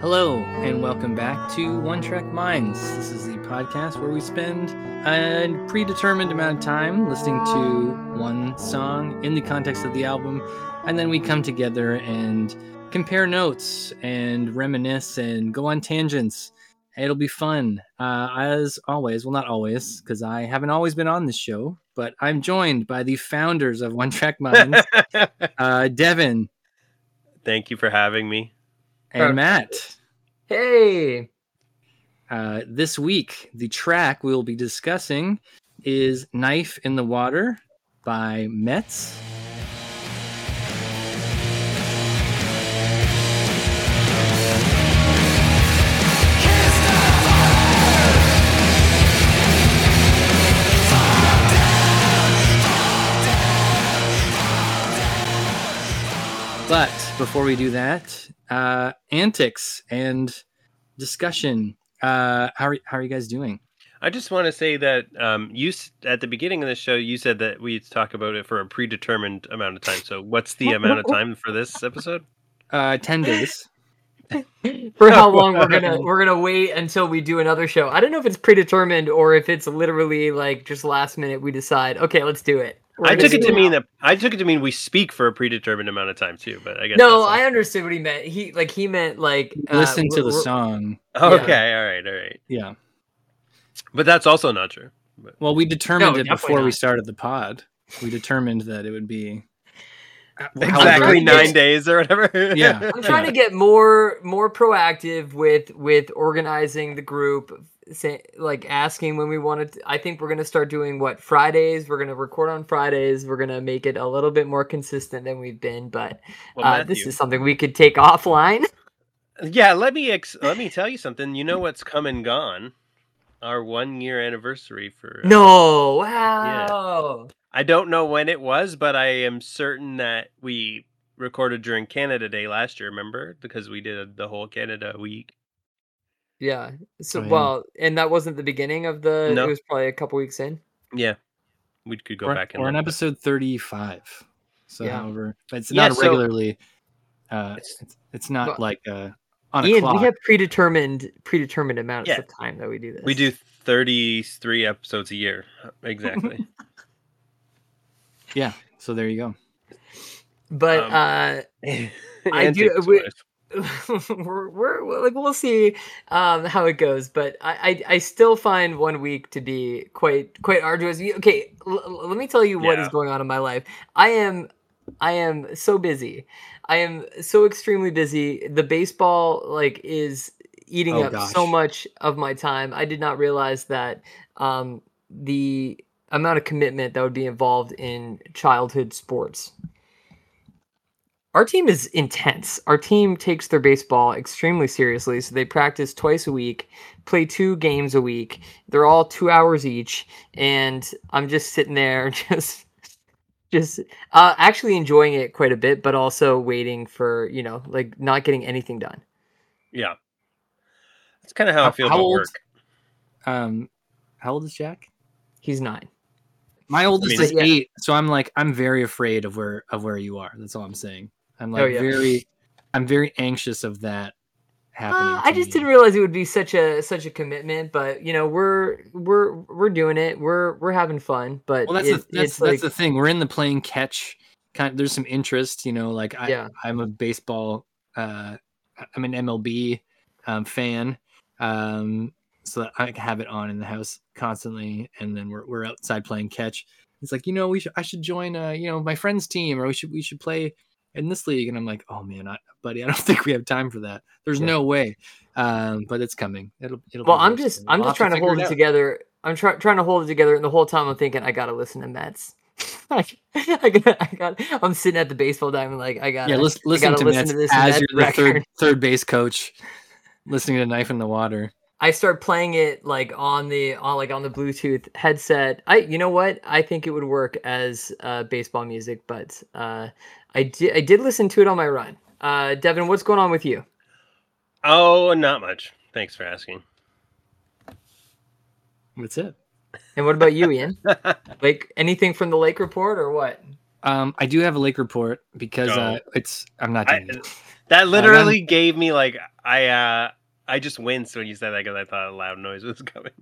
Hello, and welcome back to One Track Minds. This is the podcast where we spend a predetermined amount of time listening to one song in the context of the album, and then we come together and compare notes and reminisce and go on tangents. It'll be fun. Uh, as always, well, not always, because I haven't always been on this show, but I'm joined by the founders of One Track Minds, uh, Devin Thank you for having me. And Matt. Hey, Uh, this week, the track we will be discussing is Knife in the Water by Metz. But before we do that, uh, antics and discussion. Uh, how are, how are you guys doing? I just want to say that um, you at the beginning of the show you said that we'd talk about it for a predetermined amount of time. So what's the amount of time for this episode? Uh, 10 days. for how long we're gonna we're gonna wait until we do another show? I don't know if it's predetermined or if it's literally like just last minute we decide. Okay, let's do it. We're I took it to mean now. that I took it to mean we speak for a predetermined amount of time too. But I guess No, I understood what he meant. He like he meant like uh, Listen to the song. not- yeah. okay. All right, all right. Yeah. But that's also not true. But Well, we determined No, it definitely before we started the pod. We determined that it would be uh, exactly nine get- days or whatever. Yeah. I'm trying to get more more proactive with with organizing the group, say, like asking when we want to. I think we're gonna start doing what Fridays. We're gonna record on Fridays. We're gonna make it a little bit more consistent than we've been. But Well, uh, this is something we could take offline. yeah. Let me ex- let me tell you something. You know what's come and gone? Our one year anniversary for uh, No, wow. I don't know when it was, but I am certain that we recorded during Canada Day last year. Remember, because we did the whole Canada week. Yeah. So Oh, yeah. well, and that wasn't the beginning of the. No. It was probably a couple weeks in. Yeah, we could go we're, back and we're on look. episode 35. So, Yeah. however, it's Yeah, not so- regularly. uh, It's- it's, it's not But- like uh, on a Ian, we have predetermined predetermined amounts Yeah. of time that we do this. We do thirty three episodes a year, exactly. Yeah. So there you go. but Um, uh I do- we- we're, we're like we'll see um how it goes but I, I i still find one week to be quite quite arduous. Okay l- let me tell you what is Yeah. going on in my life. I am i am so busy. I am so extremely busy. The baseball like is eating Oh, up so much of my time. I did not realize that um the amount of commitment that would be involved in childhood sports our team is intense. Our team takes their baseball extremely seriously. So they practice twice a week, play two games a week. They're all two hours each. And I'm just sitting there, just, just uh, actually enjoying it quite a bit, but also waiting for, you know, like not getting anything done. yeah, that's kind of how, How- I feel how about old- work. Um, how old is Jack? He's nine. My oldest mean- is Yeah. eight, so I'm like I'm very afraid of where of where you are. That's all I'm saying. I'm like Oh, yeah. very, I'm very anxious of that happening. Uh, I just me. didn't realize it would be such a such a commitment, but you know we're we're we're doing it. We're we're having fun, but Well, that's it- the, that's, it's that's like the thing. We're in the playing catch. Kind of, there's some interest, you know. Like I, Yeah. I'm a baseball. Uh, I'm an MLB um, fan, um, so that I have it on in the house constantly. And then we're we're outside playing catch. It's like you know we should I should join uh you know my friend's team or we should we should play in this league. And I'm like oh man, I, buddy, I don't think we have time for that. There's Yeah. no way. Um, but it's coming. It'll it'll. Well, I'm just. I'm We'll just trying to figure hold it it together. I'm try, trying to hold it together, and the whole time I'm thinking I gotta listen to Metz. I got, I got, I'm sitting at the baseball diamond like I got. Yeah, listen, listen gotta listen Metz to this as you're the third third base coach, listening to Knife in the Water. I start playing it like on the on like on the Bluetooth headset. I you know what? I think it would work as uh, baseball music, but uh, I did I did listen to it on my run. Uh, Devin, what's going on with you? Oh, not much. Thanks for asking. That's it. And what about you, Ian? like anything from the Lake Report or what? Um, I do have a lake report because uh, it's I'm not I, doing it. That literally gave me like I uh I just winced when you said that because I thought a loud noise was coming.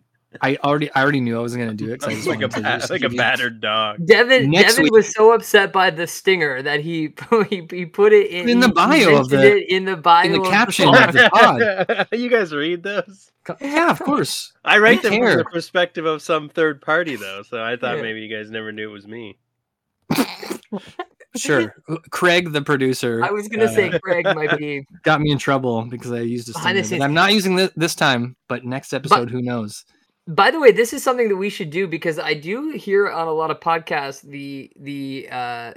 I already I already knew I wasn't gonna do it. 'cause I just like a to ba- like a battered dog. Devin Next Devin week- was so upset by the stinger that he he, he put it in, In the bio of the- it in the bio in the of caption song. of the pod. you guys read those? Yeah, of course. I write them care. from the perspective of some third party though, so I thought Yeah. maybe you guys never knew it was me. Sure. Craig, the producer, I was gonna uh, say Craig might be got me in trouble because I used a Behind stinger. I'm not using this this time. But next episode, who knows? By the way, this is something that we should do because I do hear on a lot of podcasts the the uh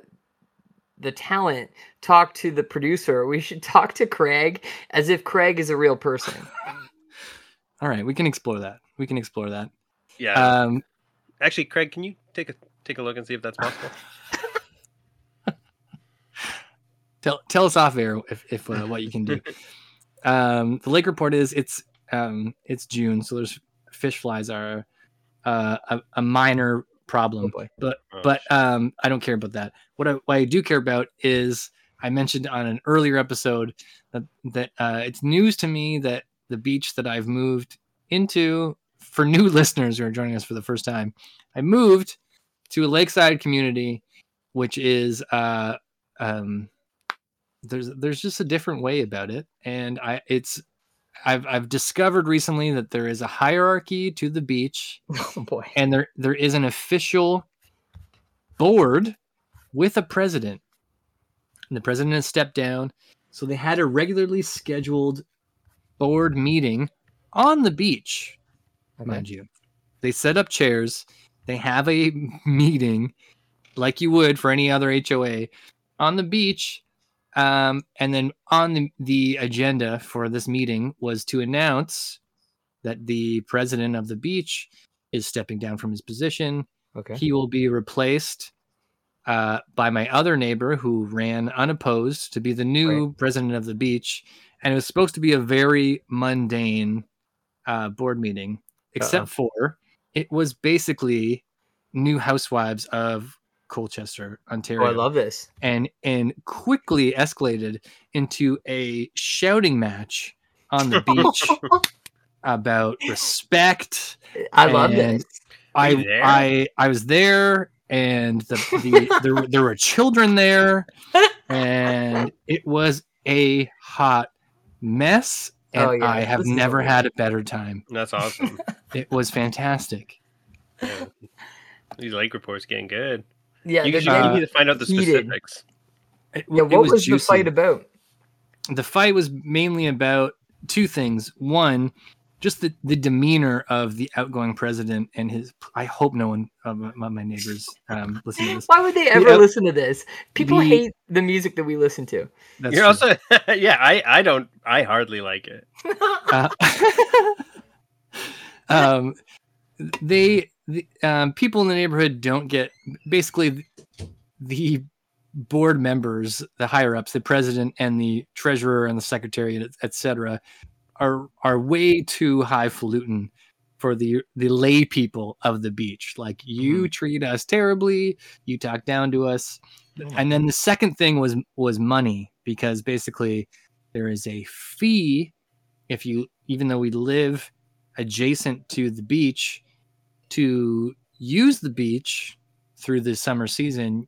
the talent talk to the producer. We should talk to Craig as if Craig is a real person. All right, we can explore that. We can explore that. Yeah. Um, Actually, Craig, can you take a take a look and see if that's possible? tell tell us off air if if uh, what you can do. um, the lake report is it's um it's June, so there's fish flies are uh, a, a minor problem. boy. But Oh, but um, I don't care about that. What I, what I do care about is I mentioned on an earlier episode that that uh, it's news to me that the beach that I've moved into for new listeners who are joining us for the first time, I moved to a lakeside community, which is uh, um, there's there's just a different way about it, and I it's I've I've discovered recently that there is a hierarchy to the beach Oh boy. and there there is an official board with a president. And the president has stepped down, so they had a regularly scheduled board meeting on the beach, mind you. They set up chairs. They have a meeting, like you would for any other HOA, on the beach. Um, and then on the, the agenda for this meeting was to announce that the president of the beach is stepping down from his position. Okay. He will be replaced uh, by my other neighbor who ran unopposed to be the new president of the beach. And it was supposed to be a very mundane uh, board meeting, except for it was basically new housewives of Colchester, Ontario Oh, I love this. and and quickly escalated into a shouting match on the beach about respect. I love And- this. I there? I I was there, and the, the there were- there were children there, and it was a hot mess. Oh, and Oh, yeah, I have this never had a better time. That's awesome. It was fantastic. Yeah. These lake reports getting good. Yeah. You, the- uh, you need to find out the heated. specifics. It, yeah. it What was, the fight about? the fight was mainly about two things. One, just the, the demeanor of the outgoing president and his. I hope no one of my, my neighbors um, listen to this. Why would they ever Yeah. listen to this? People The- hate the music that we listen to. That's You're true. also yeah, I I don't I hardly like it. Uh, um, they the, um, people in the neighborhood don't get basically the board members, the higher ups, the president and the treasurer and the secretary, etc., are are way too highfalutin for the the lay people of the beach. Like you treat us terribly, you talk down to us, and then the second thing was was money because basically there is a fee if you even though we live adjacent to the beach to use the beach through the summer season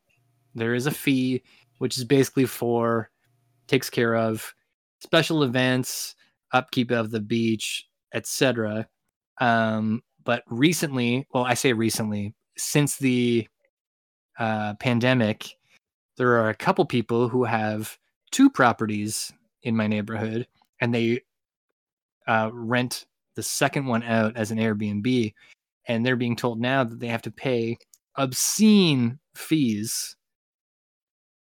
there is a fee which is basically for takes care of special events upkeep of the beach etc um but recently well i say recently since the uh pandemic there are a couple people who have two properties in my neighborhood and they uh, rent the second one out as an Airbnb, and they're being told now that they have to pay obscene fees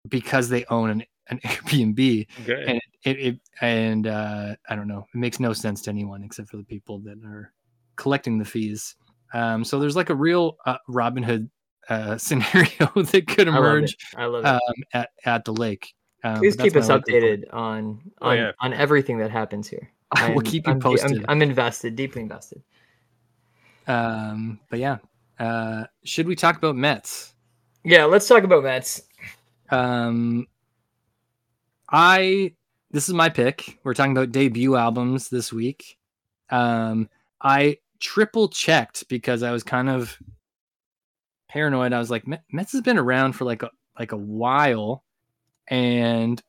because they own an, an Airbnb, Good. and it, it and uh, I don't know, it makes no sense to anyone except for the people that are collecting the fees. Um, so there's like a real uh, Robin Hood uh, scenario that could I love emerge it. I love it. um, at, at the lake. Um, Please keep us my local report. updated on Oh, on, yeah. on everything that happens here. I will I'm- keep you I'm, posted. I'm, I'm invested, deeply invested. Um, but yeah, uh, should we talk about Metz? Yeah, let's talk about Metz. Um, I this is my pick. We're talking about debut albums this week. Um, I triple checked because I was kind of paranoid. I was like, Metz has been around for like a like a while, and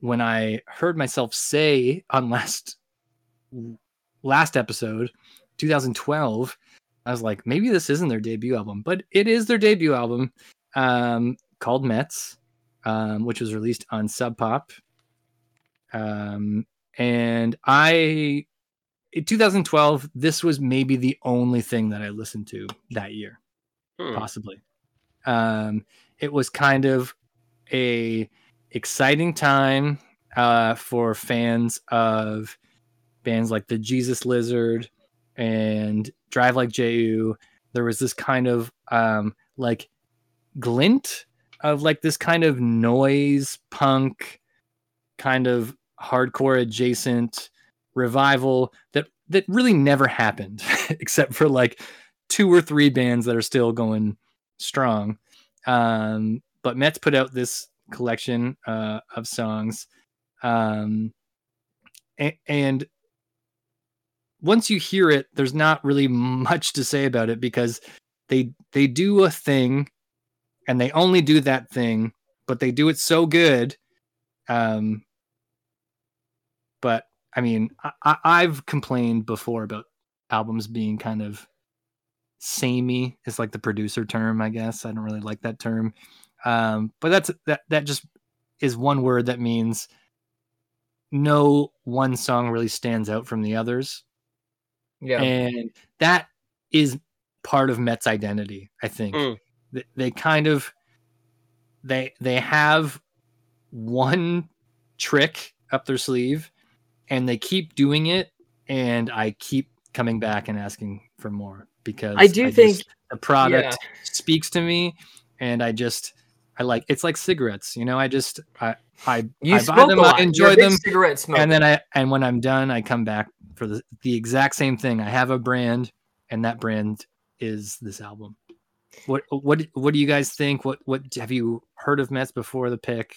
when I heard myself say on last last episode, 2012, I was like, maybe this isn't their debut album, but it is their debut album, um, called Metz, um, which was released on Sub Pop. Um, and I, in 2012, this was maybe the only thing that I listened to that year, hmm. possibly. Um, it was kind of a exciting time uh, for fans of bands like the Jesus Lizard and Drive Like Jehu. There was this kind of um, like glint of like this kind of noise punk, kind of hardcore adjacent revival that that really never happened, except for like two or three bands that are still going strong. Um, but Metz put out this collection uh, of songs, um, and, and once you hear it, there's not really much to say about it because they they do a thing, and they only do that thing, but they do it so good. Um, but I mean, I, I've complained before about albums being kind of samey. Is like the producer term, I guess. I don't really like that term, um, but that's that that just is one word that means no one song really stands out from the others. Yeah. And that is part of Metz identity, I think. Mm. They, they kind of they they have one trick up their sleeve and they keep doing it and I keep coming back and asking for more because I do I think just, the product yeah. speaks to me and I just I like it's like cigarettes, you know. I just I I, you I buy them, I enjoy them, cigarette smoker. and then I and when I'm done, I come back for the the exact same thing. I have a brand, and that brand is this album. What what what do you guys think? What what have you heard of Metz before the pick?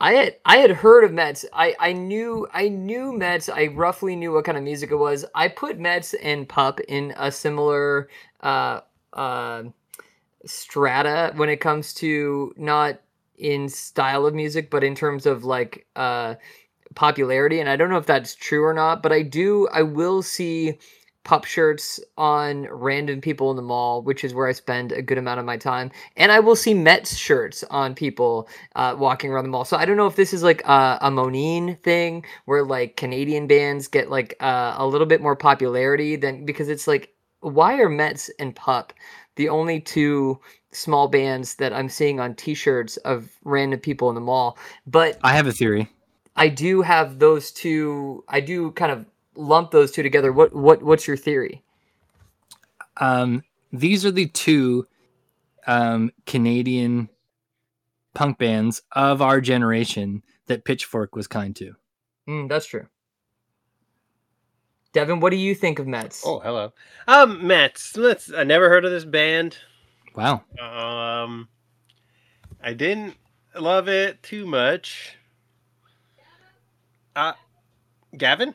I had I had heard of Metz. I I knew I knew Metz. I roughly knew what kind of music it was. I put Metz and Pup in a similar uh uh strata when it comes to not in style of music, but in terms of like uh, popularity. And I don't know if that's true or not, but I do. I will see pup shirts on random people in the mall, which is where I spend a good amount of my time. And I will see Metz shirts on people uh, walking around the mall. So I don't know if this is like a, a Moneen thing where like Canadian bands get like uh, a little bit more popularity than because it's like, why are Metz and Pup the only two small bands that I'm seeing on T-shirts of random people in the mall. But I have a theory. I do have those two. I do kind of lump those two together. What what what's your theory? Um, these are the two um, Canadian punk bands of our generation that Pitchfork was kind to. Mm, that's true. Devin, what do you think of Metz? Oh, hello. Um, Metz. Metz. I never heard of this band. Wow. Um, I didn't love it too much. Uh, Gavin.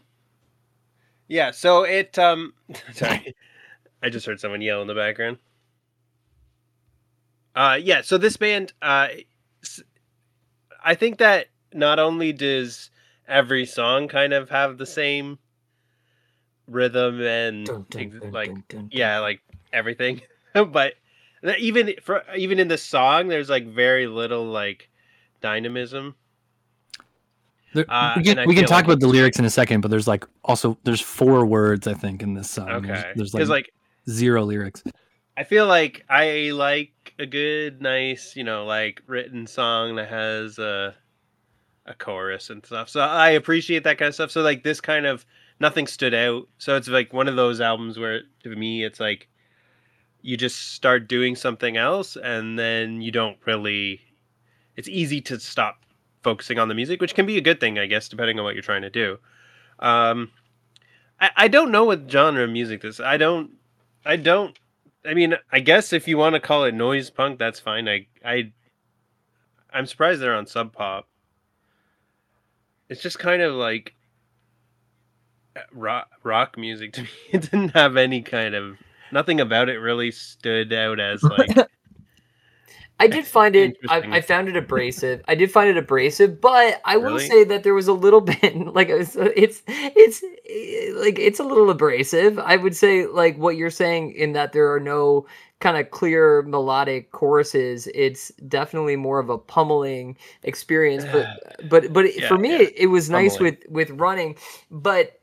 Yeah. So it. Um. Sorry, I just heard someone yell in the background. Uh, yeah. So this band. Uh, I think that not only does every song kind of have the same rhythm and dun, dun, dun, like yeah, like everything. but even for even in the song, there's like very little like dynamism. There, uh, we can, we can talk like about the lyrics in a second, but there's like also there's four words I think in this song. Okay, there's, there's like, like zero lyrics. I feel like I like a good, nice, you know, like written song that has a a chorus and stuff. So I appreciate that kind of stuff. So like this kind of nothing stood out. So it's like one of those albums where to me it's like you just start doing something else and then you don't really it's easy to stop focusing on the music, which can be a good thing, I guess, depending on what you're trying to do. Um I, I don't know what genre of music this I don't I don't I mean, I guess if you want to call it noise punk, that's fine. I I I'm surprised they're on Sub Pop. it's just kind of like uh, rock rock music to me. It didn't have any kind of nothing about it really stood out as like I did find it. I, I found it abrasive. I did find it abrasive, but I will say that there was a little bit like it's it's it's eh, like it's a little abrasive. I would say like what you're saying in that there are no kind of clear melodic choruses. It's definitely more of a pummeling experience. But but but Yeah, for me, yeah. it, it was nice Pummeling. with with running, but.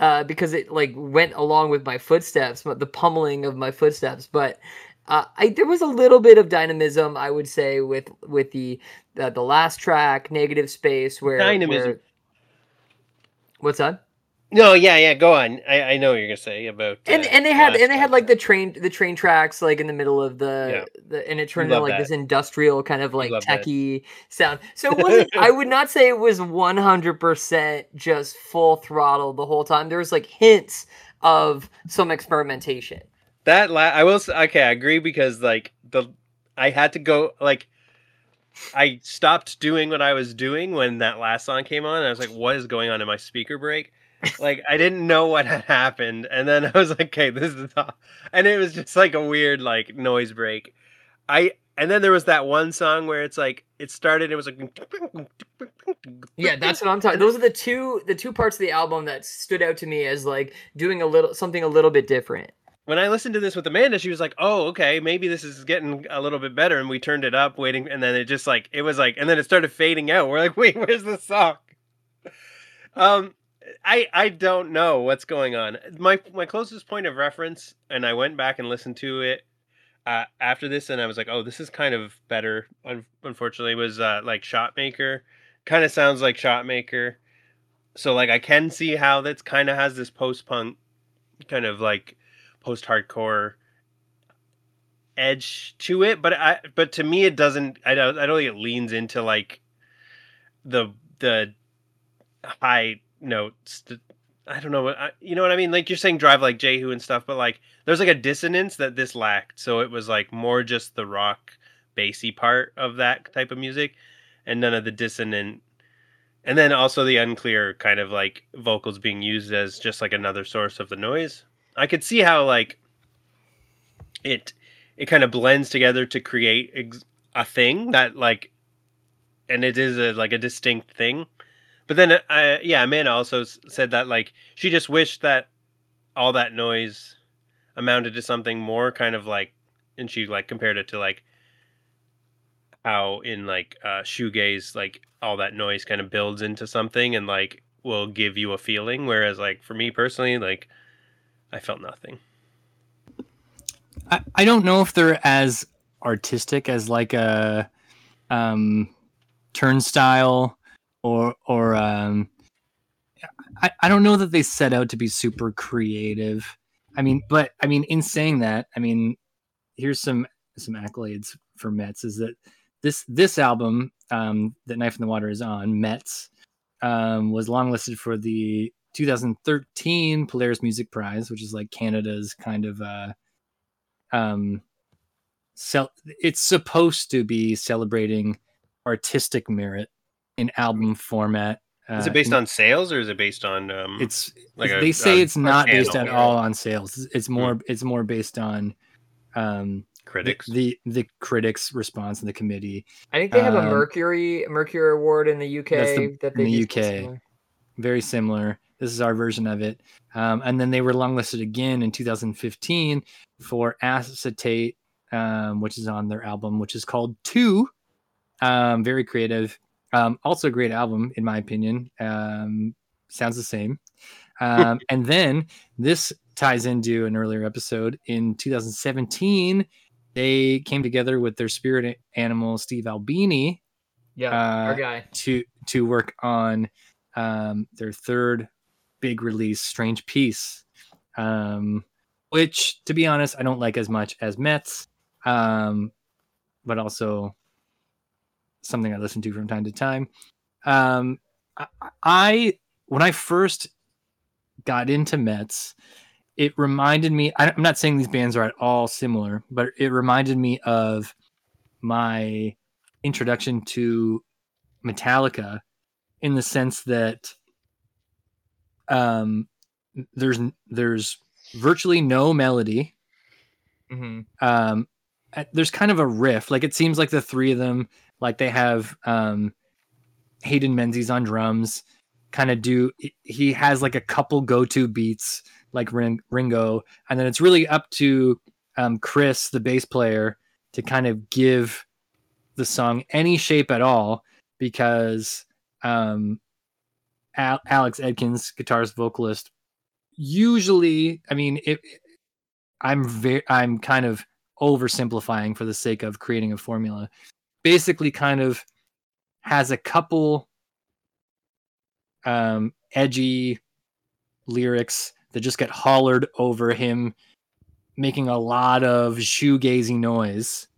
Uh, because it like went along with my footsteps, but the pummeling of my footsteps. But uh, I there was a little bit of dynamism, I would say, with with the the, the last track, negative space, where Dynamism. where- what's that? no, yeah, yeah. Go on. I, I know what you're gonna say about And uh, and they had and they had like the train the train tracks like in the middle of the, the and it turned into like that. this industrial kind of like love that. techie sound. So it wasn't I would not say it was one hundred percent just full throttle the whole time. There was like hints of some experimentation. That. La- I will. s- Okay, I agree because like the I had to go like. I stopped doing what I was doing when that last song came on. I was like, "What is going on in my speaker break?" Like I didn't know what had happened, and then I was like, "Okay, this is," all. and it was just like a weird like noise break. I and then there was that one song where it's like it started. It was like Yeah, that's what I'm talking. Those are the two the two parts of the album that stood out to me as like doing a little something a little bit different. When I listened to this with Amanda, she was like, "Oh, okay, maybe this is getting a little bit better." And we turned it up, waiting, and then it just like it was like, and then it started fading out. We're like, "Wait, where's the song?" Um, I I don't know what's going on. My my closest point of reference, and I went back and listened to it uh, after this, and I was like, "Oh, this is kind of better." Un- unfortunately, was uh, like Shotmaker. Kind of sounds like Shotmaker. So like I can see how that's kind of has this post punk kind of like post hardcore edge to it but i but to me it doesn't i don't i don't think it leans into like the the high notes. I don't know what I, you know what i mean? Like you're saying drive like jehu and stuff but like there's like a dissonance that this lacked. So it was like more just the rock bassy part of that type of music and none of the dissonant and then also the unclear kind of like vocals being used as just like another source of the noise i could see how like it it kind of blends together to create ex- a thing that like and it is a like a distinct thing. But then uh, yeah amanda also said that like she just wished that all that noise amounted to something more kind of like and she like compared it to like how in like uh shoegaze like all that noise kind of builds into something and like will give you a feeling. Whereas like for me personally like i felt nothing I, I don't know if they're as artistic as like a um turnstile or or um I, I don't know that they set out to be super creative. I mean, but I mean, in saying that, I mean, here's some some accolades for Metz is that this this album um that Knife in the Water is on, Metz, um, was longlisted for the 2013 Polaris Music Prize, which is like Canada's kind of uh um cel- it's supposed to be celebrating artistic merit in album format. is uh, it based in- on sales or is it based on um It's like a- they say a- it's a not based at all on sales. It's- It's more it's more based on um critics the the critics response in the committee. I think they have a Um, Mercury Mercury Award in the UK That's the- that in they the UK. similar. very similar. This is our version of it. Um, and then they were longlisted again in 2015 for Acetate, um, which is on their album, which is called Two. Um, very creative. Um, also a great album, in my opinion. Um, sounds the same. Um, and then this ties into an earlier episode. In 2017, they came together with their spirit animal, Steve Albini, Yeah, Uh, our guy. to to work on um, their third big release, Strange Peace, um, which, to be honest, I don't like as much as Metz, um, but also something I listen to from time to time. Um, I, when I first got into Metz, it reminded me. I'm not saying these bands are at all similar, but it reminded me of my introduction to Metallica in the sense that um there's there's virtually no melody. Hmm um uh, there's kind of a riff. Like it seems like the three of them like they have um hayden menzies on drums kind of do he has like a couple go-to beats like Ring, ringo and then it's really up to um chris the bass player to kind of give the song any shape at all because um Al- alex edkins guitarist vocalist usually i mean it i'm very i'm kind of oversimplifying for the sake of creating a formula. Basically kind of has a couple um edgy lyrics that just get hollered over him making a lot of shoegazy noise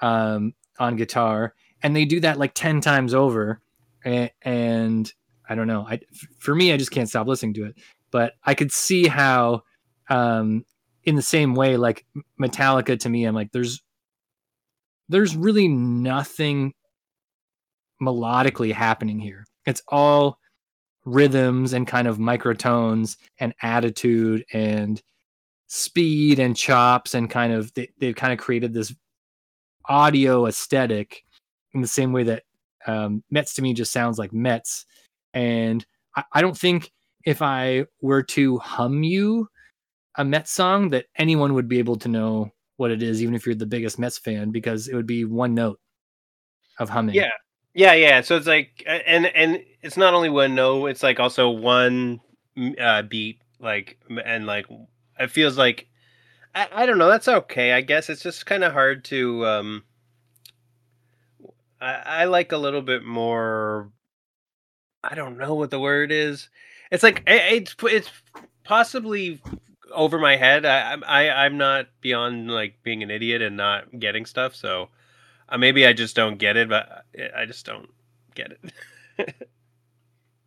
um on guitar. And they do that like 10 times over and, and i don't know. I for me i just can't stop listening to it. But i could see how um in the same way like metallica to me i'm like there's there's really nothing melodically happening here. It's all rhythms and kind of microtones and attitude and speed and chops and kind of they, they've kind of created this audio aesthetic in the same way that um, Metz to me just sounds like Metz. And I, I don't think if I were to hum you a Metz song that anyone would be able to know what it is, even if you're the biggest Metz fan, because it would be one note of humming. Yeah. Yeah, yeah. So it's like, uh, and and it's not only one no, it's like also one uh, beat, like, and like it feels like, I, I don't know. That's okay, I guess. It's just kind of hard to. um I, I like a little bit more. I don't know what the word is. It's like i- it's it's possibly over my head. I I'm- I I'm not beyond like being an idiot and not getting stuff. So uh, maybe I just don't get it, but I- I just don't get it.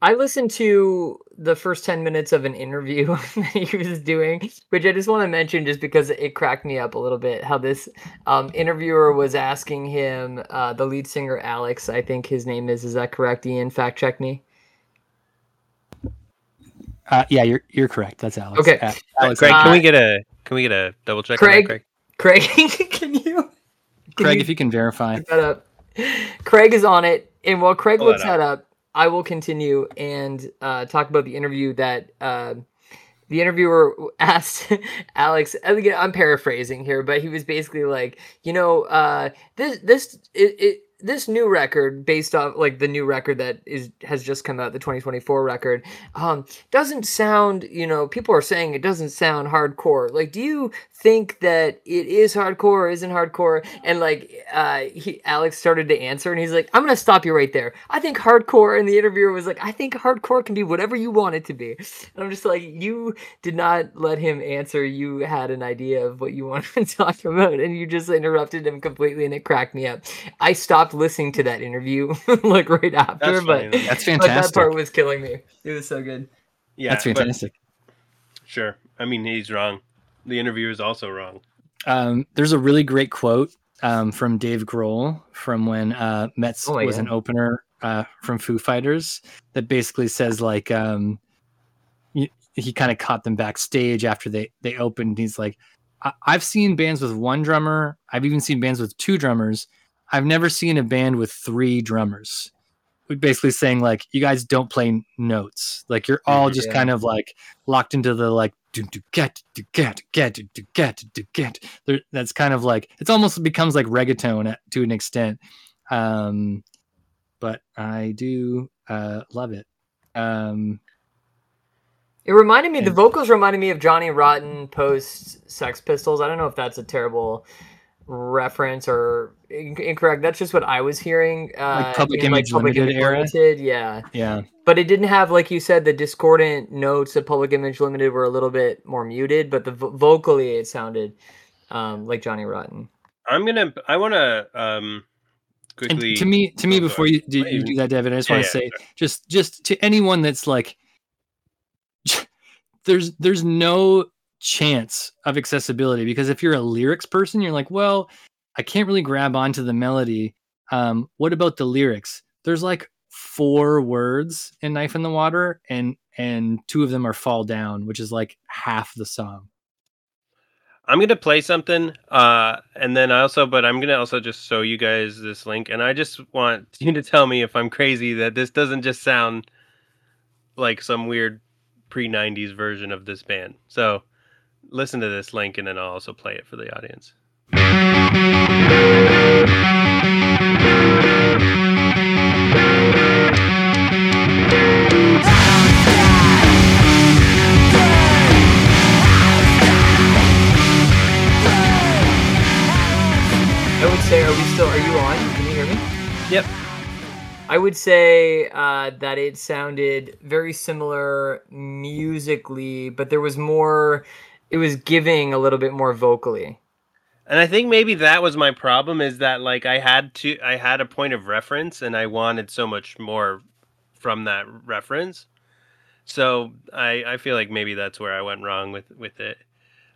I listened to the first 10 minutes of an interview that he was doing, which I just want to mention just because it cracked me up a little bit. How this um, interviewer was asking him, uh, the lead singer Alex, I think his name is, is that correct, Ian? Fact check me. Uh, yeah, you're you're correct. That's Alex. Okay. Uh, Alex, Craig, Uh, can we get a can we get a double check? on that, Craig? Craig? Craig, can you? can Craig, you if you can verify. that up? Craig is on it, and while Craig Pull that looks that up, I will continue and uh, talk about the interview that uh, the interviewer asked Alex. Again, I'm paraphrasing here, but he was basically like, you know, uh, this this it, it this new record based off like the new record that is has just come out the 2024 record um doesn't sound you know people are saying it doesn't sound hardcore. Like do you think that it is hardcore or isn't hardcore? And like uh he alex started to answer and he's like i'm gonna stop you right there. I think hardcore and the interviewer was like i think hardcore can be whatever you want it to be. And i'm just like you did not let him answer. You had an idea of what you wanted to talk about and you just interrupted him completely and it cracked me up. I stopped listening to that interview like right after That's but funny, though. That's but that part was killing me. It was so good. Yeah, That's but fantastic. sure. I mean, he's wrong. The interviewer is also wrong. Um, there's a really great quote um, from Dave Grohl from when uh, Metz Oh my was an opener uh, from Foo Fighters that basically says like um, y- he kind of caught them backstage after they they opened. He's like, I've seen bands with one drummer. I've even seen bands with two drummers. I've never seen a band with three drummers. We're basically saying like you guys don't play notes. Like you're all just Yeah. kind of like locked into the like do do get do get get do get do get. There, that's kind of like it's almost becomes like reggaeton to an extent. Um, but I do uh, love it. Um, It reminded me. The vocals reminded me of Johnny Rotten post Sex Pistols. I don't know if that's a terrible reference or in- incorrect. That's just what I was hearing. Uh, Public in, Image Limited era? Limited, Yeah, yeah, but it didn't have, like you said, the discordant notes of Public Image Limited were a little bit more muted. But the vo- vocally, it sounded um, like Johnny Rotten. I'm gonna. I want to um and quickly. to me, to me, Oh, before you do, you do that, Devin, I just yeah, want to yeah, say, just just to anyone that's like, there's there's no chance of accessibility because if you're a lyrics person, you're like, well, I can't really grab onto the melody. Um, what about the lyrics? There's like four words in Knife in the Water, and and two of them are Fall Down, which is like half the song. I'm gonna play something, uh, and then I also, but I'm gonna also just show you guys this link, and I just want you to tell me if I'm crazy that this doesn't just sound like some weird pre '90s version of this band. So listen to this link, and then I'll also play it for the audience. I would say, are we still? Are you on? Can you hear me? Yep. I would say uh, that it sounded very similar musically, but there was more. It was giving a little bit more vocally. And I think maybe that was my problem is that like I had to I had a point of reference and I wanted so much more from that reference. So I I feel like maybe that's where I went wrong with with it.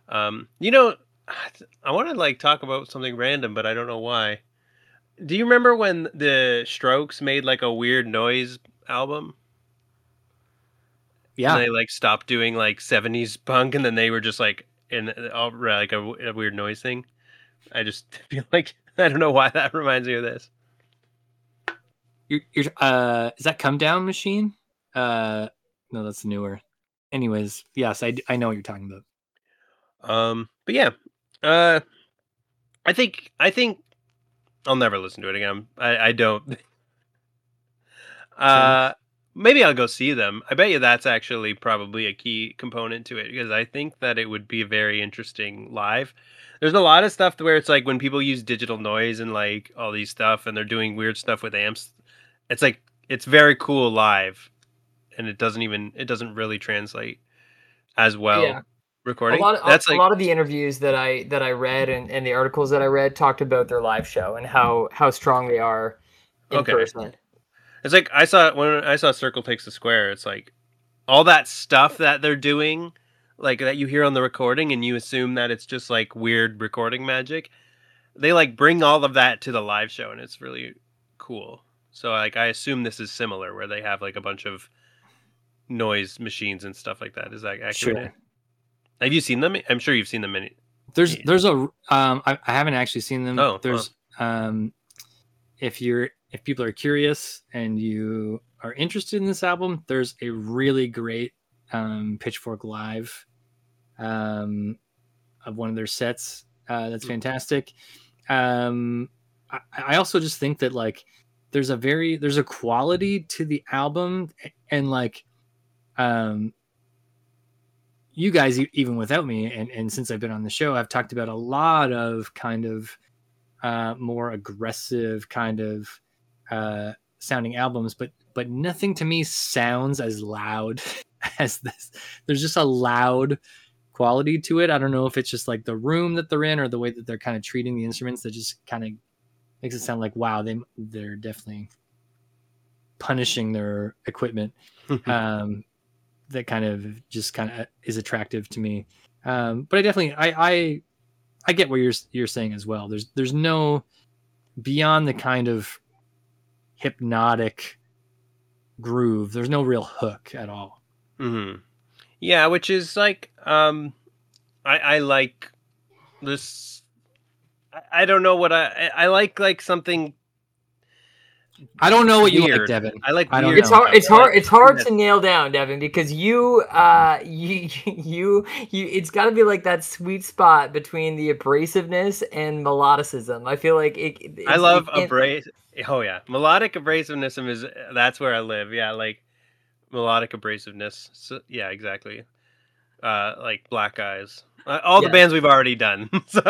Um you know I want to like talk about something random but I don't know why. Do you remember when the Strokes made like a weird noise album? Yeah, And they like stopped doing like 70s punk and then they were just like in all like a, a weird noise thing. I just feel like I don't know why that reminds me of this. you're, you're uh, is that Come Down Machine? Uh, no, that's newer. Anyways, yes, I, I know what you're talking about. Um, but yeah, uh, I think I think I'll never listen to it again. I I don't. Uh, maybe I'll go see them. I bet you that's actually probably a key component to it because I think that it would be a very interesting live. There's a lot of stuff where it's like when people use digital noise and like all these stuff and they're doing weird stuff with amps. It's like it's very cool live, and it doesn't even it doesn't really translate as well Yeah. recording. A lot, of, that's a like lot of the interviews that I that I read and, and the articles that I read talked about their live show and how how strong they are in Okay. person. It's like I saw when I saw Circle Takes the Square. It's like all that stuff that they're doing, like that you hear on the recording, and you assume that it's just like weird recording magic. They like bring all of that to the live show, and it's really cool. So like I assume this is similar, where they have like a bunch of noise machines and stuff like that. Is that accurate? Sure. Have you seen them? I'm sure you've seen them many. There's Yeah. there's a um I, I haven't actually seen them. Oh, there's um if you're if people are curious and you are interested in this album, there's a really great um Pitchfork Live um of one of their sets. Uh that's Mm. fantastic. Um I, I also just think that like there's a very there's a quality to the album and like um you guys even without me and, and since i've been on the show i've talked about a lot of kind of uh, more aggressive kind of uh, sounding albums but but nothing to me sounds as loud as this there's just a loud quality to it i don't know if it's just like the room that they're in or the way that they're kind of treating the instruments that just kind of makes it sound like wow they they're definitely punishing their equipment um, that kind of just kind of is attractive to me. Um, but I definitely I, I I get what you're you're saying as well. There's there's no beyond the kind of hypnotic groove. There's no real hook at all. hmm Yeah, which is like um I I like this I, I don't know what I I like like something I don't know what you like, Weird. Devin. I like I don't weird It's know. hard. It's hard. It's hard to nail down, Devin, because you, uh, you, you, you. It's got to be like that sweet spot between the abrasiveness and melodicism. I feel like it. it- I love it abrasive. Oh yeah, melodic abrasiveness is that's where I live. Yeah, like melodic abrasiveness. So, yeah, exactly. Uh, like Black Eyes. Uh, all Yeah. the bands we've already done. so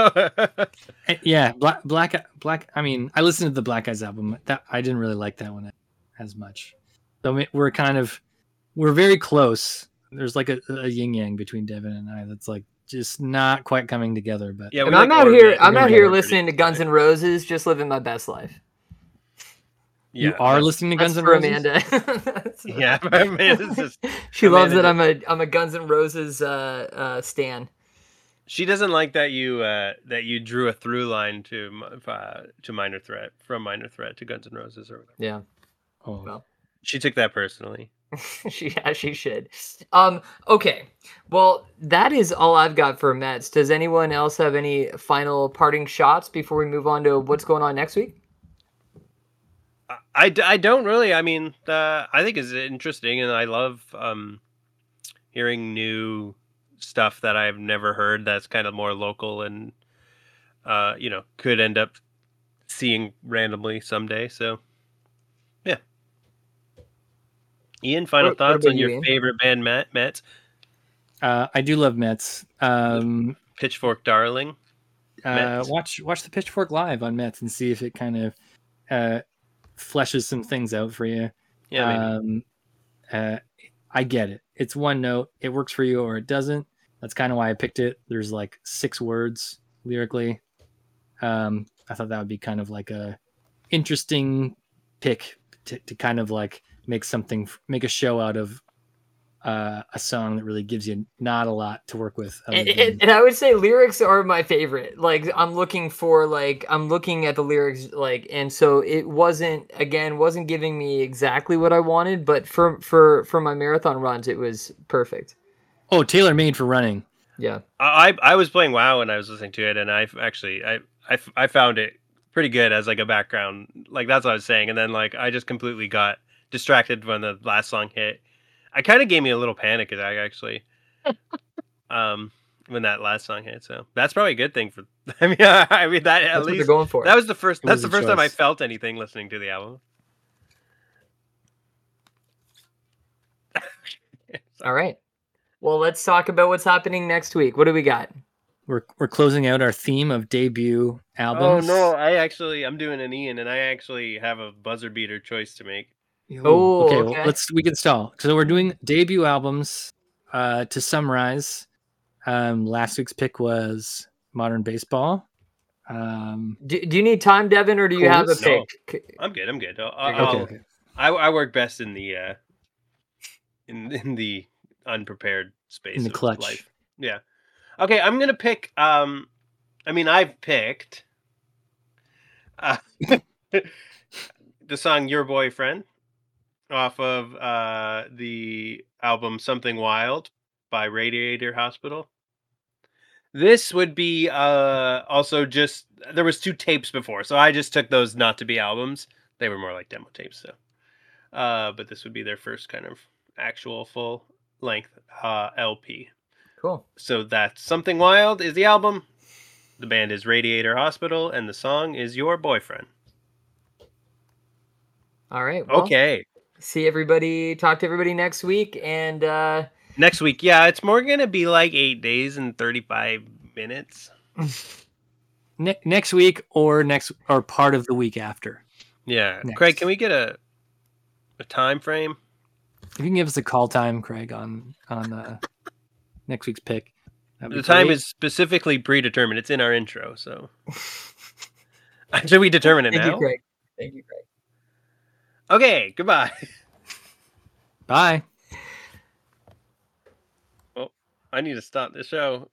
Eh, Yeah, black black black. I mean, I listened to the Black Eyes album. That I didn't really like that one as much. So we're kind of we're very close. There's like a, a yin yang between Devin and I. That's like just not quite coming together. But yeah, And I'm like out here. I'm We out like here listening to Guns N' Roses, just living my best life. you are listening to That's Guns N' for Roses. Amanda. Yeah, Amanda's just she loves that I'm a I'm a Guns N' Roses uh, uh, stan. She doesn't like that you uh, that you drew a through line to uh, to Minor Threat from Minor Threat to Guns N' Roses or whatever. Yeah. Oh, Well. She took that personally. she yeah, she should. Um, okay. Well, that is all I've got for Metz. Does anyone else have any final parting shots before we move on to what's going on next week? I, I don't really. I mean, uh, I think it's interesting, and I love um, hearing new stuff that I've never heard. That's kind of more local, and uh, you know, could end up seeing randomly someday. So, yeah. Ian, final What- what thoughts about on you, your Ian? favorite band, Matt? Metz, Uh, I do love Metz. Um, Pitchfork Darling. uh, watch watch the Pitchfork live on Metz and see if it kind of uh, fleshes some things out for you. Yeah, maybe. Um, uh, I get it. It's one note. It works for you or it doesn't. That's kind of why I picked it. There's like six words lyrically. Um, I thought that would be kind of like a interesting pick to, to kind of like make something, make a show out of uh, a song that really gives you not a lot to work with. And, than- and I would say lyrics are my favorite. Like I'm looking for like I'm looking at the lyrics like and so it wasn't again wasn't giving me exactly what I wanted, but for for for my marathon runs it was perfect. Oh, tailor made for running. Yeah. I I was playing WoW when I was listening to it, and I actually I I I found it pretty good as like a background. Like that's what I was saying, and then like I just completely got distracted when the last song hit. I kind of gave me a little panic attack actually. um, when that last song hit, so that's probably a good thing for. I mean, I mean that at That's least going for. that was the first. It That's the a first time I felt anything listening to the album. All right. Well, let's talk about what's happening next week. What do we got? We're we're closing out our theme of debut albums. Oh no! I actually I'm doing an Ian, and I actually have a buzzer beater choice to make. Oh, okay. Well, let's we can stall. So we're doing debut albums. Uh, to summarize, um, last week's pick was Modern Baseball. Um, Do, do you need time, Devin, or do you have a Course. No. pick? C- I'm good. I'm good. I'll, Okay, I'll- okay, okay. I, I work best in the uh, in in the unprepared space In the clutch. life. Yeah. Okay, I'm gonna pick. Um, I mean, I've picked uh, the song "Your Boyfriend" off of uh, the album "Something Wild" by Radiator Hospital. This would be uh, also just there was two tapes before, so I just took those not to be albums. They were more like demo tapes, so. Uh, but this would be their first kind of actual full length uh, LP. Cool. So that's Something Wild is the album. The band is Radiator Hospital, and the song is Your Boyfriend. All right. Well, Okay. See everybody. Talk to everybody next week, and uh, Next week, yeah, it's more gonna be like eight days and thirty-five minutes. ne- next week or next or part of the week after. Yeah, Next. Craig, can we get a a time frame? If you can give us a call time, Craig, on on uh, next week's pick. that'd The time great. is specifically predetermined. It's in our intro, so should we determine it thank now? you, Craig. Thank you, Craig. Okay, goodbye. bye. Well, I need to stop the show.